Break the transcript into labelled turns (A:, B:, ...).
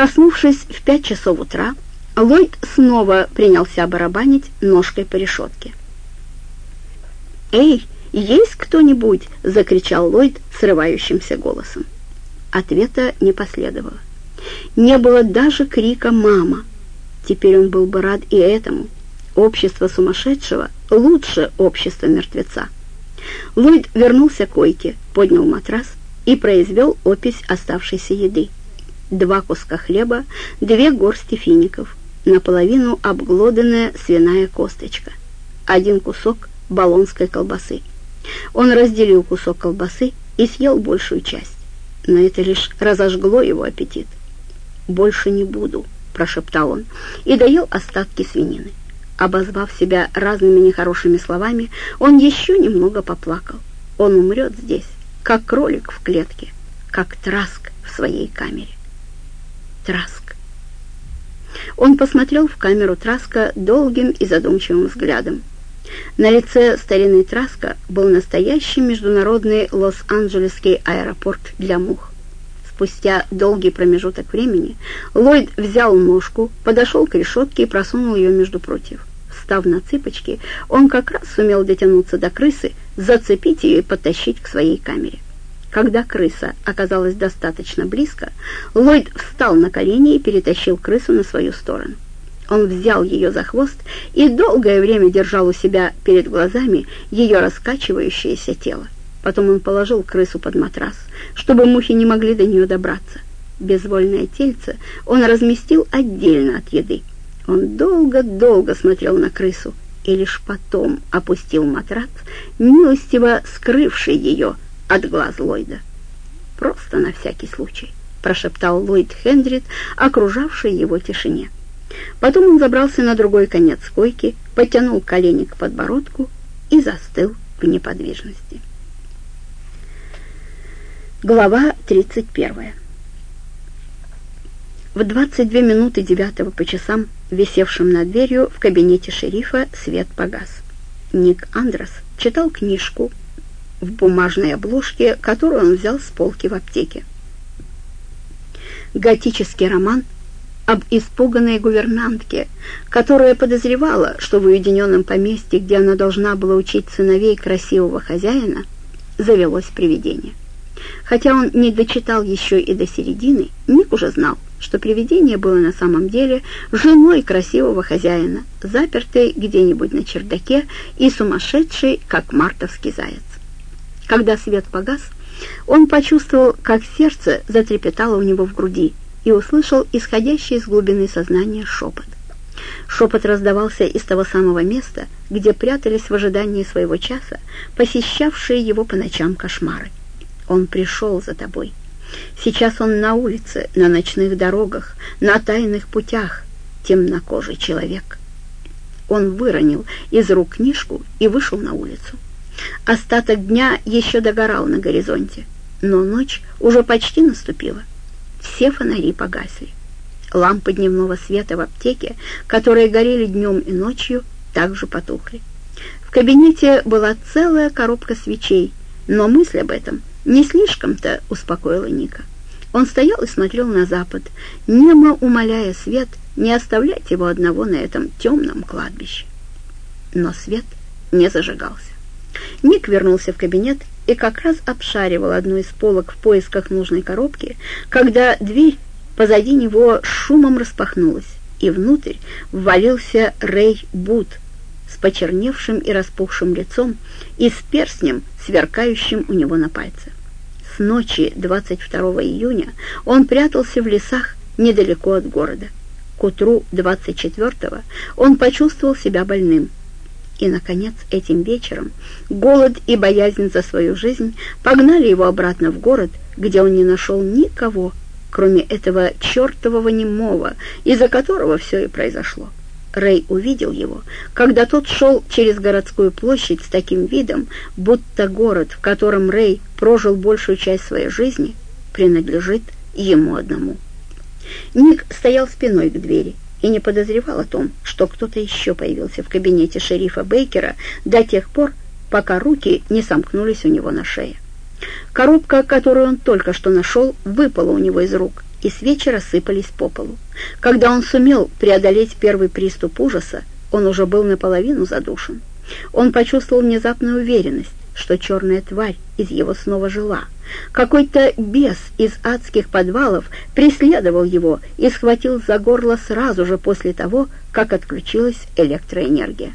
A: Проснувшись в пять часов утра, Ллойд снова принялся барабанить ножкой по решетке. «Эй, есть кто-нибудь?» — закричал Ллойд срывающимся голосом. Ответа не последовало. Не было даже крика «мама». Теперь он был бы рад и этому. Общество сумасшедшего лучше общества мертвеца. Ллойд вернулся к койке, поднял матрас и произвел опись оставшейся еды. Два куска хлеба, две горсти фиников, наполовину обглоданная свиная косточка, один кусок болонской колбасы. Он разделил кусок колбасы и съел большую часть, но это лишь разожгло его аппетит. «Больше не буду», — прошептал он, и доел остатки свинины. Обозвав себя разными нехорошими словами, он еще немного поплакал. Он умрет здесь, как кролик в клетке, как траск в своей камере. Траск. Он посмотрел в камеру Траска долгим и задумчивым взглядом. На лице старинной Траска был настоящий международный Лос-Анджелесский аэропорт для мух. Спустя долгий промежуток времени Ллойд взял ножку, подошел к решетке и просунул ее между прутьев. Встав на цыпочки, он как раз сумел дотянуться до крысы, зацепить ее и подтащить к своей камере. Когда крыса оказалась достаточно близко, Ллойд встал на колени и перетащил крысу на свою сторону. Он взял ее за хвост и долгое время держал у себя перед глазами ее раскачивающееся тело. Потом он положил крысу под матрас, чтобы мухи не могли до нее добраться. Безвольное тельце он разместил отдельно от еды. Он долго-долго смотрел на крысу и лишь потом опустил матрас, милостиво скрывший ее от глаз Ллойда. «Просто на всякий случай», — прошептал Ллойд Хендрит, окружавший его тишине. Потом он забрался на другой конец койки, потянул колени к подбородку и застыл в неподвижности. Глава 31. В 22 минуты девятого по часам, висевшим над дверью в кабинете шерифа, свет погас. Ник Андрес читал книжку в бумажной обложке, которую он взял с полки в аптеке. Готический роман об испуганной гувернантке, которая подозревала, что в уединенном поместье, где она должна была учить сыновей красивого хозяина, завелось привидение. Хотя он не дочитал еще и до середины, Ник уже знал, что привидение было на самом деле женой красивого хозяина, запертой где-нибудь на чердаке и сумасшедшей, как мартовский заяц. Когда свет погас, он почувствовал, как сердце затрепетало у него в груди и услышал исходящий из глубины сознания шепот. Шепот раздавался из того самого места, где прятались в ожидании своего часа посещавшие его по ночам кошмары. «Он пришел за тобой. Сейчас он на улице, на ночных дорогах, на тайных путях, темнокожий человек». Он выронил из рук книжку и вышел на улицу. Остаток дня еще догорал на горизонте, но ночь уже почти наступила. Все фонари погасли. Лампы дневного света в аптеке, которые горели днем и ночью, также потухли. В кабинете была целая коробка свечей, но мысль об этом не слишком-то успокоила Ника. Он стоял и смотрел на запад, немо умоляя свет не оставлять его одного на этом темном кладбище. Но свет не зажигался. Ник вернулся в кабинет и как раз обшаривал одну из полок в поисках нужной коробки, когда дверь позади него шумом распахнулась, и внутрь ввалился Рэй Бут с почерневшим и распухшим лицом и с перстнем, сверкающим у него на пальце. С ночи 22 июня он прятался в лесах недалеко от города. К утру 24 он почувствовал себя больным – и, наконец, этим вечером голод и боязнь за свою жизнь погнали его обратно в город, где он не нашел никого, кроме этого чертового немого, из-за которого все и произошло. Рэй увидел его, когда тот шел через городскую площадь с таким видом, будто город, в котором Рэй прожил большую часть своей жизни, принадлежит ему одному. Ник стоял спиной к двери и не подозревал о том, что кто-то еще появился в кабинете шерифа Бейкера до тех пор, пока руки не сомкнулись у него на шее. Коробка, которую он только что нашел, выпала у него из рук, и свечи рассыпались по полу. Когда он сумел преодолеть первый приступ ужаса, он уже был наполовину задушен. Он почувствовал внезапную уверенность, что черная тварь из его снова жила. Какой-то бес из адских подвалов преследовал его и схватил за горло сразу же после того, как отключилась электроэнергия.